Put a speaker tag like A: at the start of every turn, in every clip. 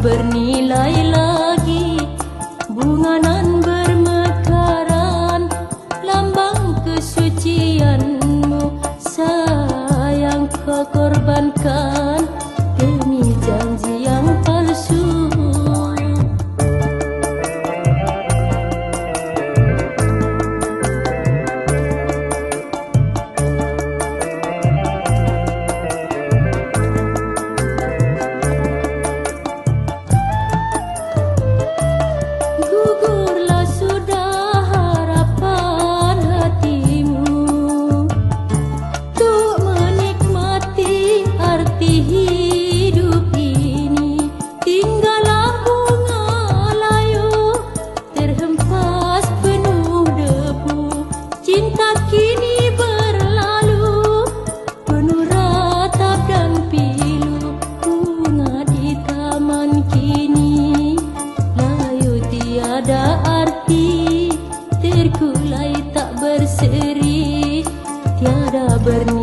A: bernilai lagi. Bunga nan bermekaran lambang kesucianmu. Sayang kau korbankan But.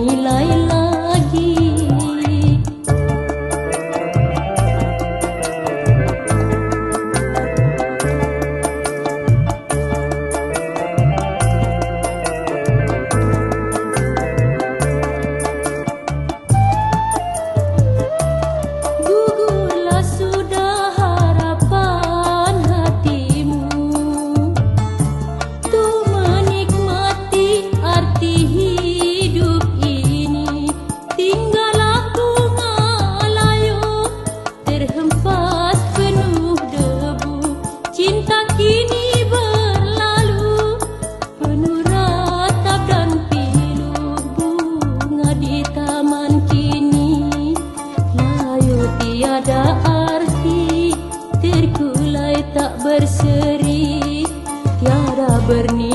A: berseri tiada berni